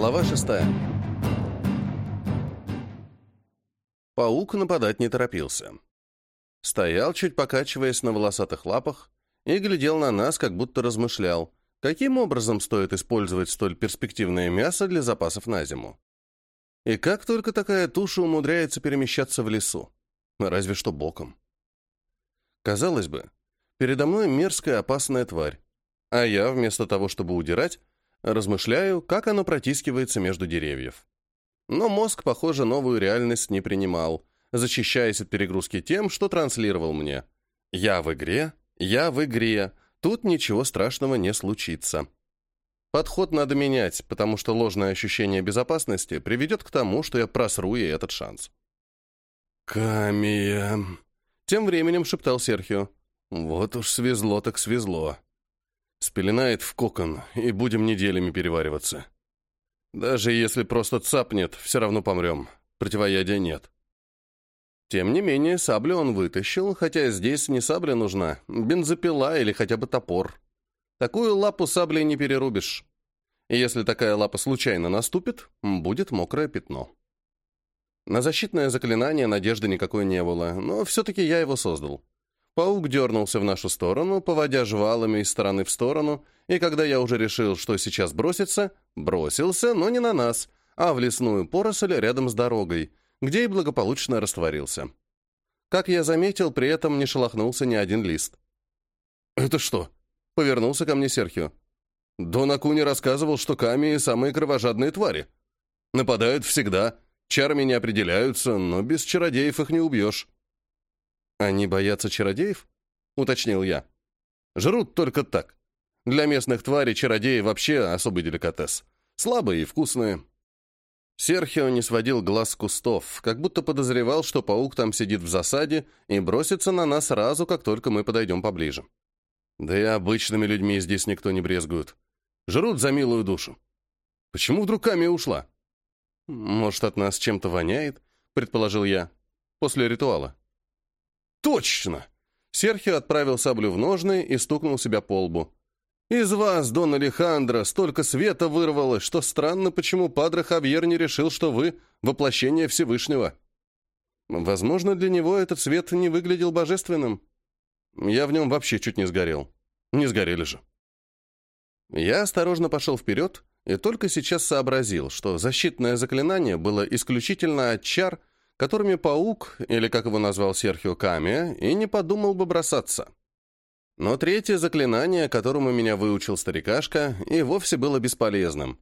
Глава шестая. Паук нападать не торопился. Стоял, чуть покачиваясь на волосатых лапах, и глядел на нас, как будто размышлял, каким образом стоит использовать столь перспективное мясо для запасов на зиму. И как только такая туша умудряется перемещаться в лесу? Разве что боком. Казалось бы, передо мной мерзкая опасная тварь, а я, вместо того, чтобы удирать, размышляю, как оно протискивается между деревьев. Но мозг, похоже, новую реальность не принимал, защищаясь от перегрузки тем, что транслировал мне. «Я в игре, я в игре, тут ничего страшного не случится». Подход надо менять, потому что ложное ощущение безопасности приведет к тому, что я просру ей этот шанс. «Камия!» Тем временем шептал Серхио. «Вот уж свезло так свезло. Спеленает в кокон, и будем неделями перевариваться. Даже если просто цапнет, все равно помрем. Противоядия нет». Тем не менее, саблю он вытащил, хотя здесь не сабля нужна, бензопила или хотя бы топор. Такую лапу саблей не перерубишь. И если такая лапа случайно наступит, будет мокрое пятно. На защитное заклинание надежды никакой не было, но все-таки я его создал. Паук дернулся в нашу сторону, поводя жвалами из стороны в сторону, и когда я уже решил, что сейчас бросится, бросился, но не на нас, а в лесную поросль рядом с дорогой, где и благополучно растворился. Как я заметил, при этом не шелохнулся ни один лист. «Это что?» — повернулся ко мне Серхио. «Дон Акуни рассказывал, что камии — самые кровожадные твари. Нападают всегда, Чарами не определяются, но без чародеев их не убьешь». «Они боятся чародеев?» — уточнил я. «Жрут только так. Для местных тварей чародеи вообще особый деликатес. Слабые и вкусные». Серхио не сводил глаз кустов, как будто подозревал, что паук там сидит в засаде и бросится на нас сразу, как только мы подойдем поближе. Да и обычными людьми здесь никто не брезгует. Жрут за милую душу. Почему вдруг Камия ушла? «Может, от нас чем-то воняет?» — предположил я. «После ритуала». «Точно!» Серхио отправил саблю в ножны и стукнул себя по лбу. «Из вас, Дон Алехандро, столько света вырвалось, что странно, почему Падре Хавьер не решил, что вы — воплощение Всевышнего. Возможно, для него этот свет не выглядел божественным. Я в нем вообще чуть не сгорел. Не сгорели же». Я осторожно пошел вперед, и только сейчас сообразил, что защитное заклинание было исключительно от чар, которыми паук, или как его назвал Серхио Камия, и не подумал бы бросаться. Но третье заклинание, которому меня выучил старикашка, и вовсе было бесполезным,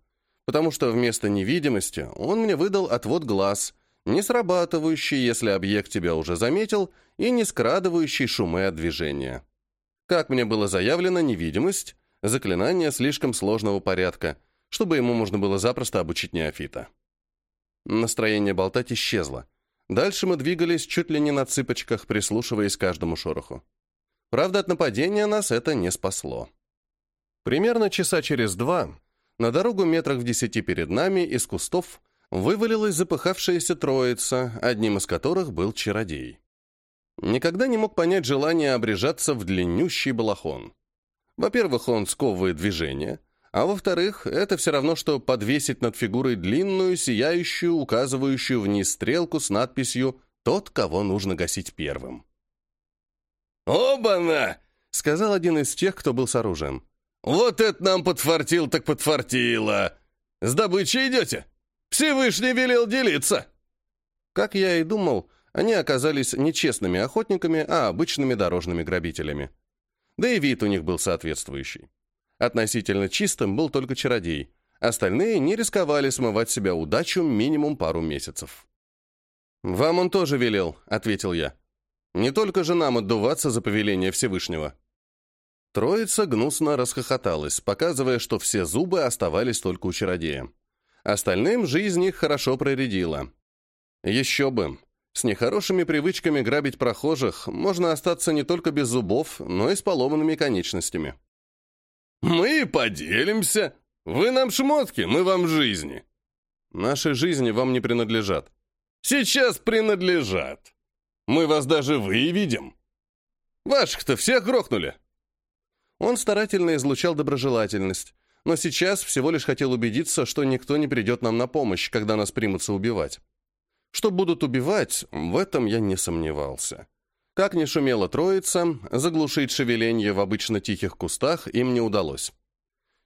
потому что вместо невидимости он мне выдал отвод глаз, не срабатывающий, если объект тебя уже заметил, и не скрадывающий шумы от движения. Как мне было заявлено, невидимость — заклинание слишком сложного порядка — чтобы ему можно было запросто обучить неофита. Настроение болтать исчезло. Дальше мы двигались чуть ли не на цыпочках, прислушиваясь к каждому шороху. Правда, от нападения нас это не спасло. Примерно часа через два на дорогу метрах в десяти перед нами из кустов вывалилась запыхавшаяся троица, одним из которых был чародей. Никогда не мог понять желание обрежаться в длиннющий балахон. Во-первых, он сковывает движение, а во-вторых, это все равно, что подвесить над фигурой длинную, сияющую, указывающую вниз стрелку с надписью «Тот, кого нужно гасить первым». «Оба-на!» — сказал один из тех, кто был с оружием. «Вот это нам подфартил так подфартило! С добычей идете? Всевышний велел делиться!» Как я и думал, они оказались не честными охотниками, а обычными дорожными грабителями. Да и вид у них был соответствующий. Относительно чистым был только чародей. Остальные не рисковали смывать себя удачу минимум пару месяцев. «Вам он тоже велел», — ответил я. «Не только же нам отдуваться за повеление Всевышнего». Троица гнусно расхохоталась, показывая, что все зубы оставались только у чародея. Остальным жизнь их хорошо проредила. Еще бы. С нехорошими привычками грабить прохожих можно остаться не только без зубов, но и с поломанными конечностями. «Мы поделимся. Вы нам шмотки, мы вам жизни». «Наши жизни вам не принадлежат». «Сейчас принадлежат. Мы вас даже выведем. Ваших-то всех грохнули». Он старательно излучал доброжелательность, но сейчас всего лишь хотел убедиться, что никто не придет нам на помощь, когда нас примутся убивать. Что будут убивать, в этом я не сомневался. Как ни шумела троица, заглушить шевеленье в обычно тихих кустах им не удалось.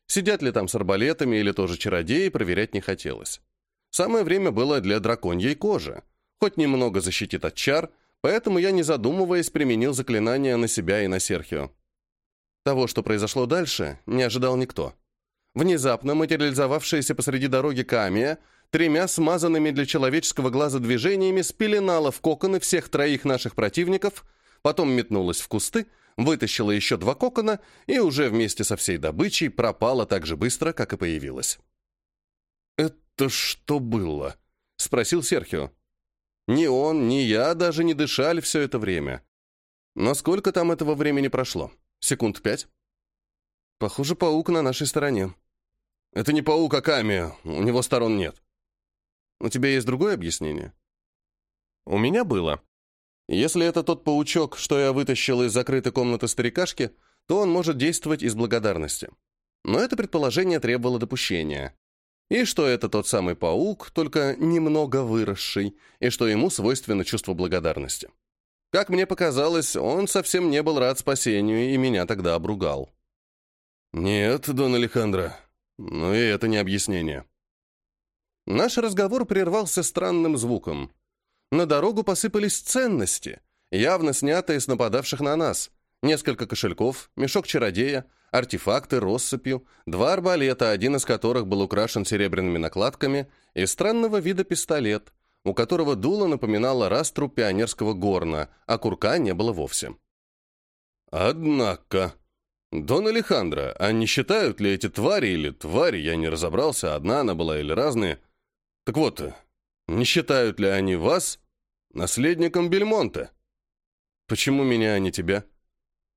Сидят ли там с арбалетами или тоже чародеи, проверять не хотелось. Самое время было для драконьей кожи. Хоть немного защитит от чар, поэтому я, не задумываясь, применил заклинание на себя и на Серхио. Того, что произошло дальше, не ожидал никто. Внезапно материализовавшаяся посреди дороги камия тремя смазанными для человеческого глаза движениями спеленала в коконы всех троих наших противников, потом метнулась в кусты, вытащила еще два кокона и уже вместе со всей добычей пропала так же быстро, как и появилась. «Это что было?» — спросил Серхио. Ни он, ни я даже не дышали все это время. Но сколько там этого времени прошло? Секунд пять? Похоже, паук на нашей стороне. Это не паук, а камия. У него сторон нет. У тебя есть другое объяснение? У меня было. Если это тот паучок, что я вытащил из закрытой комнаты старикашки, то он может действовать из благодарности. Но это предположение требовало допущения. И что это тот самый паук, только немного выросший, и что ему свойственно чувство благодарности. Как мне показалось, он совсем не был рад спасению и меня тогда обругал. «Нет, Дон Алехандро, но и это не объяснение». Наш разговор прервался странным звуком. На дорогу посыпались ценности, явно снятые с нападавших на нас. Несколько кошельков, мешок чародея, артефакты россыпью, два арбалета, один из которых был украшен серебряными накладками, и странного вида пистолет, у которого дуло напоминало растру пионерского горна, а курка не было вовсе. «Однако...» «Дон Алехандро, а не считают ли эти твари или твари, я не разобрался, одна она была или разные, так вот, не считают ли они вас наследником Бельмонта? Почему меня, а не тебя?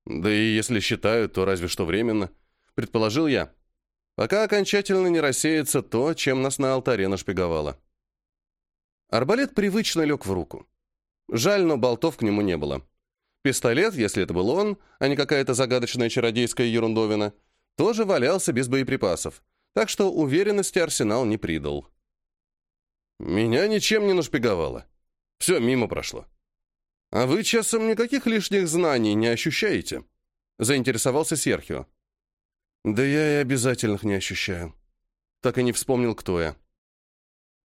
Да и если считают, то разве что временно, предположил я. Пока окончательно не рассеется то, чем нас на алтаре нашпиговало. Арбалет привычно лег в руку. Жаль, но болтов к нему не было. Пистолет, если это был он, а не какая-то загадочная чародейская ерундовина, тоже валялся без боеприпасов, так что уверенности арсенал не придал. Меня ничем не нашпиговало. Все мимо прошло. А вы часом никаких лишних знаний не ощущаете? Заинтересовался Серхио. Да я и обязательных не ощущаю. Так и не вспомнил, кто я.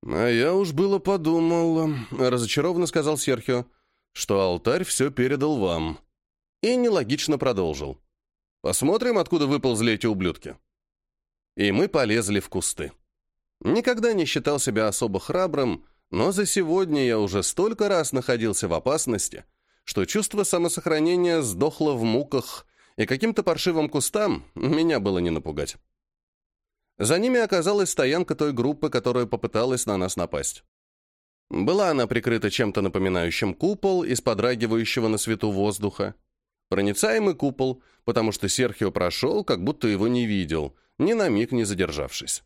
А я уж было подумал, разочарованно сказал Серхио, что алтарь все передал вам. И нелогично продолжил. Посмотрим, откуда выползли эти ублюдки. И мы полезли в кусты. Никогда не считал себя особо храбрым, но за сегодня я уже столько раз находился в опасности, что чувство самосохранения сдохло в муках, и каким-то паршивым кустам меня было не напугать. За ними оказалась стоянка той группы, которая попыталась на нас напасть. Была она прикрыта чем-то напоминающим купол из подрагивающего на свету воздуха. Проницаемый купол, потому что Серхио прошел, как будто его не видел, ни на миг не задержавшись.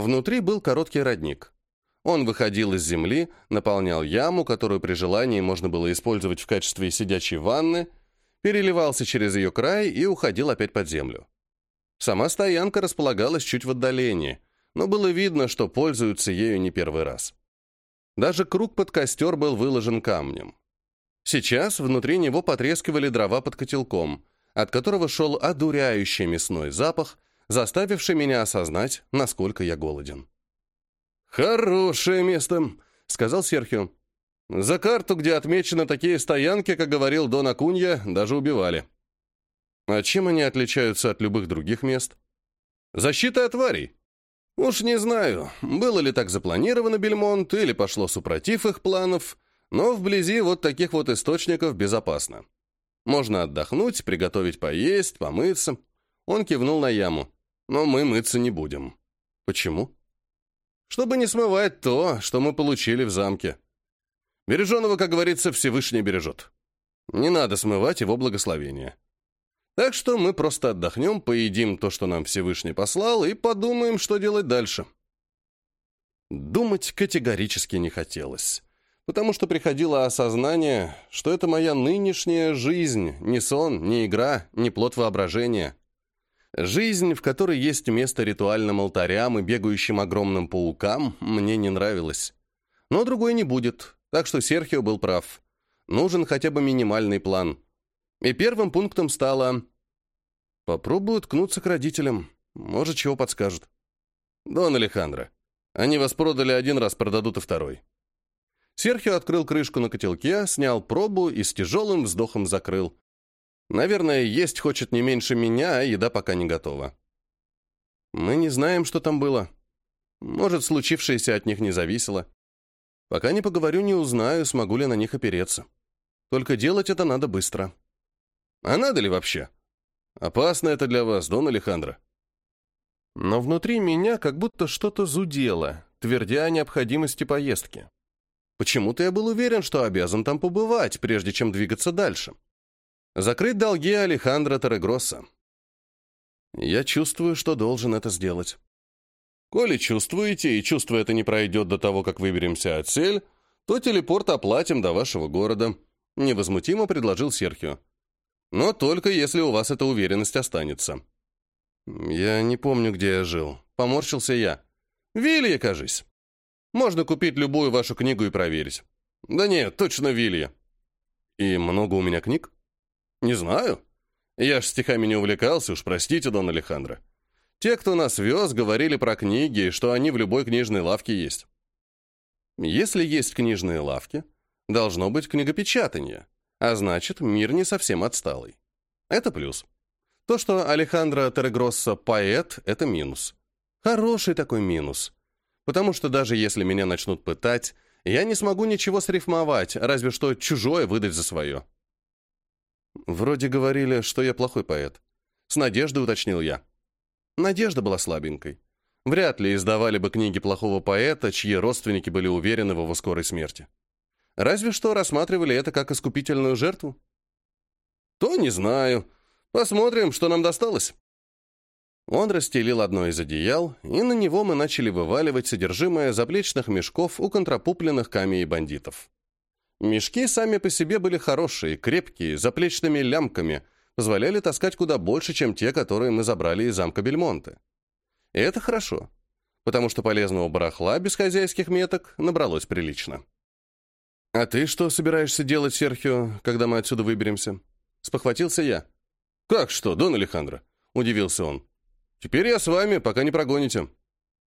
Внутри был короткий родник. Он выходил из земли, наполнял яму, которую при желании можно было использовать в качестве сидячей ванны, переливался через ее край и уходил опять под землю. Сама стоянка располагалась чуть в отдалении, но было видно, что пользуются ею не первый раз. Даже круг под костер был выложен камнем. Сейчас внутри него потрескивали дрова под котелком, от которого шел одуряющий мясной запах, заставивший меня осознать, насколько я голоден. «Хорошее место», — сказал Серхио. «За карту, где отмечены такие стоянки, как говорил Дон Акунья, даже убивали». «А чем они отличаются от любых других мест?» «Защита от тварей». «Уж не знаю, было ли так запланировано Бельмонт, или пошло супротив их планов, но вблизи вот таких вот источников безопасно. Можно отдохнуть, приготовить поесть, помыться». Он кивнул на яму. Но мы мыться не будем. Почему? Чтобы не смывать то, что мы получили в замке. Береженого, как говорится, Всевышний бережет. Не надо смывать его благословение. Так что мы просто отдохнем, поедим то, что нам Всевышний послал, и подумаем, что делать дальше. Думать категорически не хотелось, потому что приходило осознание, что это моя нынешняя жизнь, не сон, не игра, не плод воображения. Жизнь, в которой есть место ритуальным алтарям и бегающим огромным паукам, мне не нравилась. Но другой не будет, так что Серхио был прав. Нужен хотя бы минимальный план. И первым пунктом стало... Попробую ткнуться к родителям. Может, чего подскажут. Дон Алехандро, они вас продали один раз, продадут и второй. Серхио открыл крышку на котелке, снял пробу и с тяжелым вздохом закрыл. Наверное, есть хочет не меньше меня, а еда пока не готова. Мы не знаем, что там было. Может, случившееся от них не зависело. Пока не поговорю, не узнаю, смогу ли на них опереться. Только делать это надо быстро. А надо ли вообще? Опасно это для вас, Дон Алехандро. Но внутри меня как будто что-то зудело, твердя о необходимости поездки. Почему-то я был уверен, что обязан там побывать, прежде чем двигаться дальше. Закрыть долги Алехандро Торрегросса. Я чувствую, что должен это сделать. Коли чувствуете, и чувство это не пройдет до того, как выберемся от сель, то телепорт оплатим до вашего города», — невозмутимо предложил Серхио. «Но только если у вас эта уверенность останется». «Я не помню, где я жил. Поморщился я. Вилья, кажись. Можно купить любую вашу книгу и проверить». «Да нет, точно Вилья». «И много у меня книг?» «Не знаю. Я ж стихами не увлекался, уж простите, Дон Алехандро. Те, кто нас вез, говорили про книги, что они в любой книжной лавке есть. Если есть книжные лавки, должно быть книгопечатание, а значит, мир не совсем отсталый. Это плюс. То, что Алехандро Терегросса поэт, это минус. Хороший такой минус. Потому что даже если меня начнут пытать, я не смогу ничего срифмовать, разве что чужое выдать за свое. Вроде говорили, что я плохой поэт. С надеждой уточнил я. Надежда была слабенькой. Вряд ли издавали бы книги плохого поэта, чьи родственники были уверены в его скорой смерти. Разве что рассматривали это как искупительную жертву. То не знаю. Посмотрим, что нам досталось. Он расстелил одно из одеял, и на него мы начали вываливать содержимое заплечных мешков у контрапупленных камей бандитов. Мешки сами по себе были хорошие, крепкие, заплечными лямками, позволяли таскать куда больше, чем те, которые мы забрали из замка Бельмонте. И это хорошо, потому что полезного барахла без хозяйских меток набралось прилично. «А ты что собираешься делать, Серхио, когда мы отсюда выберемся?» Спохватился я. «Как что, Дон Алехандро?» — удивился он. «Теперь я с вами, пока не прогоните.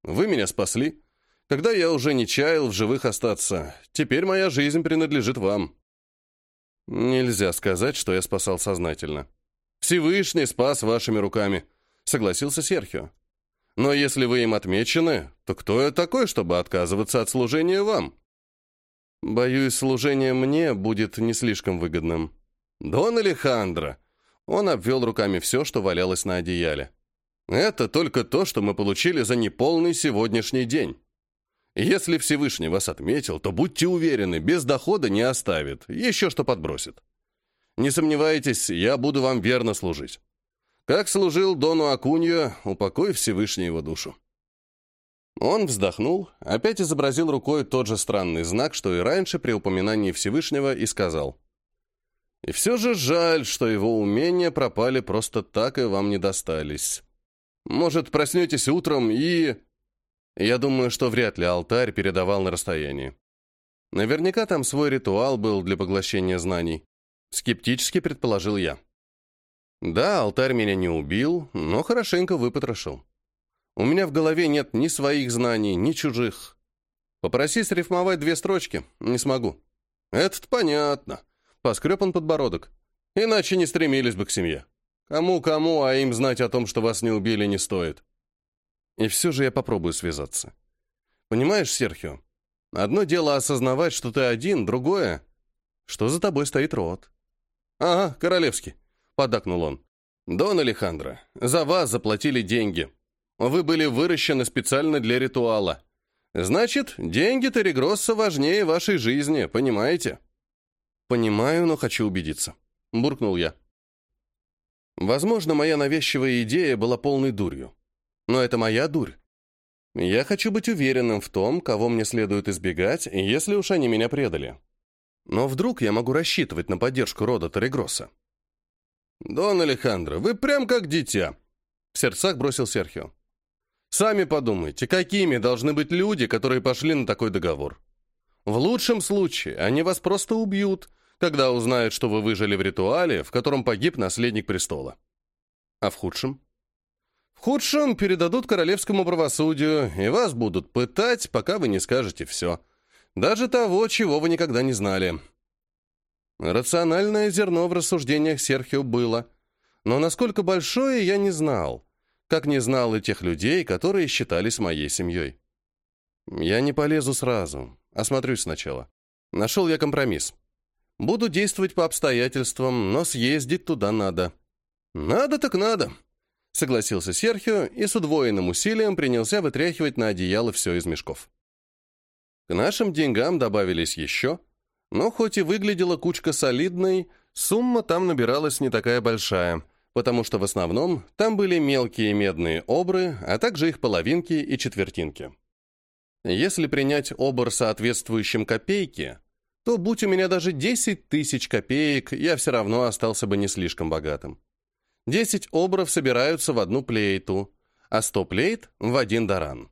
Вы меня спасли, когда я уже не чаял в живых остаться. Теперь моя жизнь принадлежит вам». Нельзя сказать, что я спасал сознательно. Всевышний спас вашими руками, согласился Серхио. Но если вы им отмечены, то кто я такой, чтобы отказываться от служения вам? Боюсь, служение мне будет не слишком выгодным. Дон Алехандро. Он обвел руками все, что валялось на одеяле. Это только то, что мы получили за неполный сегодняшний день. Если Всевышний вас отметил, то будьте уверены, без дохода не оставит, еще что подбросит. Не сомневайтесь, я буду вам верно служить. Как служил Дону Акуньо, упокой Всевышний его душу». Он вздохнул, опять изобразил рукой тот же странный знак, что и раньше при упоминании Всевышнего, и сказал. «И все же жаль, что его умения пропали просто так и вам не достались. Может, проснетесь утром и...» Я думаю, что вряд ли алтарь передавал на расстоянии. Наверняка там свой ритуал был для поглощения знаний. Скептически предположил я. Да, алтарь меня не убил, но хорошенько выпотрошил. У меня в голове нет ни своих знаний, ни чужих. Попроси срифмовать две строчки, не смогу. Это понятно. Поскреб он подбородок. Иначе не стремились бы к семье. Кому-кому, а им знать о том, что вас не убили, не стоит. И все же я попробую связаться. Понимаешь, Серхио, одно дело осознавать, что ты один, другое, что за тобой стоит род. «Ага, королевский», — поддакнул он. «Дон Алехандро, за вас заплатили деньги. Вы были выращены специально для ритуала. Значит, деньги Терегросса важнее вашей жизни, понимаете?» «Понимаю, но хочу убедиться», — буркнул я. Возможно, моя навязчивая идея была полной дурью. Но это моя дурь. Я хочу быть уверенным в том, кого мне следует избегать, если уж они меня предали. Но вдруг я могу рассчитывать на поддержку рода Торрегросса? «Дон Алехандро, вы прям как дитя. В сердцах бросил Серхио. Сами подумайте, какими должны быть люди, которые пошли на такой договор. В лучшем случае они вас просто убьют, когда узнают, что вы выжили в ритуале, в котором погиб наследник престола. А в худшем? Худшем передадут королевскому правосудию, и вас будут пытать, пока вы не скажете все. Даже того, чего вы никогда не знали. Рациональное зерно в рассуждениях Серхио было, но насколько большое, я не знал, как не знал и тех людей, которые считались моей семьей. Я не полезу сразу, осмотрюсь сначала. Нашел я компромисс. Буду действовать по обстоятельствам, но съездить туда надо. Надо так надо, согласился Серхио и с удвоенным усилием принялся вытряхивать на одеяло все из мешков. К нашим деньгам добавились еще – но хоть и выглядела кучка солидной, сумма там набиралась не такая большая, потому что в основном там были мелкие медные обры, а также их половинки и четвертинки. Если принять обр соответствующим копейке, то будь у меня даже 10 тысяч копеек, я все равно остался бы не слишком богатым. 10 обров собираются в одну плейту, а 100 плейт — в один даран.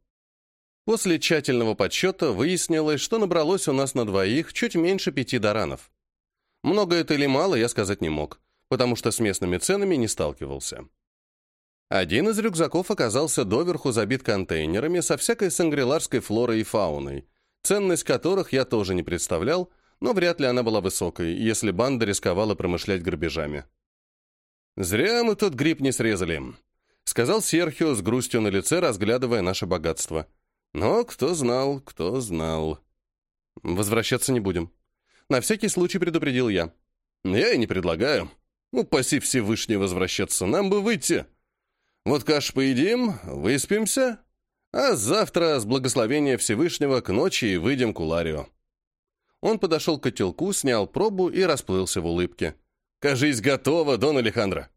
После тщательного подсчета выяснилось, что набралось у нас на двоих чуть меньше пяти даранов. Много это или мало, я сказать не мог, потому что с местными ценами не сталкивался. Один из рюкзаков оказался доверху забит контейнерами со всякой сангриларской флорой и фауной, ценность которых я тоже не представлял, но вряд ли она была высокой, если банда рисковала промышлять грабежами. «Зря мы тот гриб не срезали», — сказал Серхио с грустью на лице, разглядывая наше богатство — но кто знал, кто знал. Возвращаться не будем. На всякий случай предупредил я. Я и не предлагаю. Упаси Всевышний возвращаться, нам бы выйти. Вот каш поедим, выспимся, а завтра с благословения Всевышнего к ночи и выйдем к Уларию. Он подошел к котелку, снял пробу и расплылся в улыбке. «Кажись, готово, Дон Алехандро!»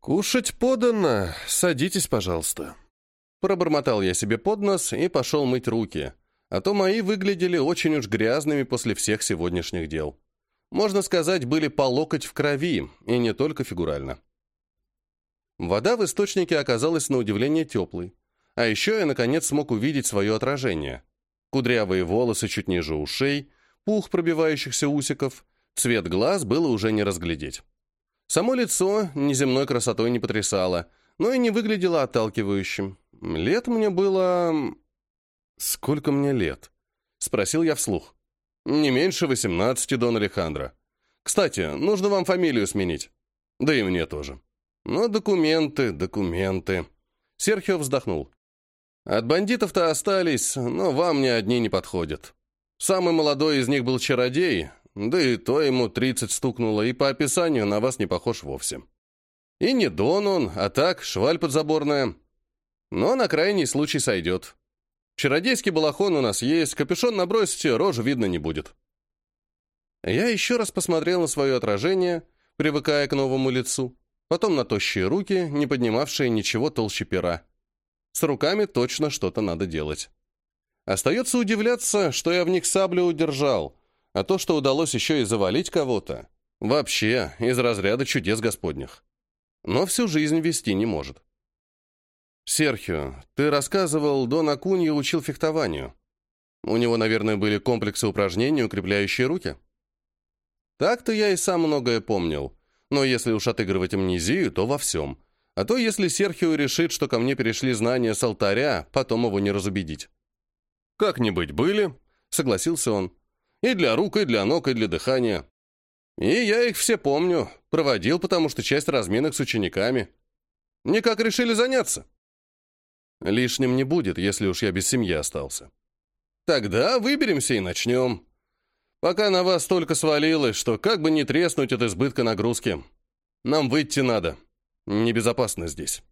«Кушать подано. Садитесь, пожалуйста». Пробормотал я себе под нос и пошел мыть руки, а то мои выглядели очень уж грязными после всех сегодняшних дел. Можно сказать, были по локоть в крови, и не только фигурально. Вода в источнике оказалась на удивление теплой. А еще я, наконец, смог увидеть свое отражение. Кудрявые волосы чуть ниже ушей, пух пробивающихся усиков, цвет глаз было уже не разглядеть. Само лицо неземной красотой не потрясало, но и не выглядело отталкивающим. Лет мне было... Сколько мне лет? Спросил я вслух. Не меньше восемнадцати, Дон Алехандро. Кстати, нужно вам фамилию сменить. Да и мне тоже. Но документы, документы. Серхио вздохнул. От бандитов-то остались, но вам ни одни не подходят. Самый молодой из них был чародей, да и то ему тридцать стукнуло, и по описанию на вас не похож вовсе. И не Дон он, а так, шваль подзаборная. Но на крайний случай сойдет. Чародейский балахон у нас есть, капюшон набросите, рожу видно не будет. Я еще раз посмотрел на свое отражение, привыкая к новому лицу, потом на тощие руки, не поднимавшие ничего толще пера. С руками точно что-то надо делать. Остается удивляться, что я в них саблю удержал, а то, что удалось еще и завалить кого-то, вообще из разряда чудес господних. Но всю жизнь вести не может. «Серхио, ты рассказывал, Дон Акунья учил фехтованию. У него, наверное, были комплексы упражнений, укрепляющие руки?» «Так-то я и сам многое помнил. Но если уж отыгрывать амнезию, то во всем. А то, если Серхио решит, что ко мне перешли знания с алтаря, потом его не разубедить». «Как-нибудь были», — согласился он. «И для рук, и для ног, и для дыхания. И я их все помню. Проводил, потому что часть разминок с учениками. Никак решили заняться?» Лишним не будет, если уж я без семьи остался. Тогда выберемся и начнем. Пока на вас столько свалилось, что как бы не треснуть от избытка нагрузки. Нам выйти надо. Небезопасно здесь.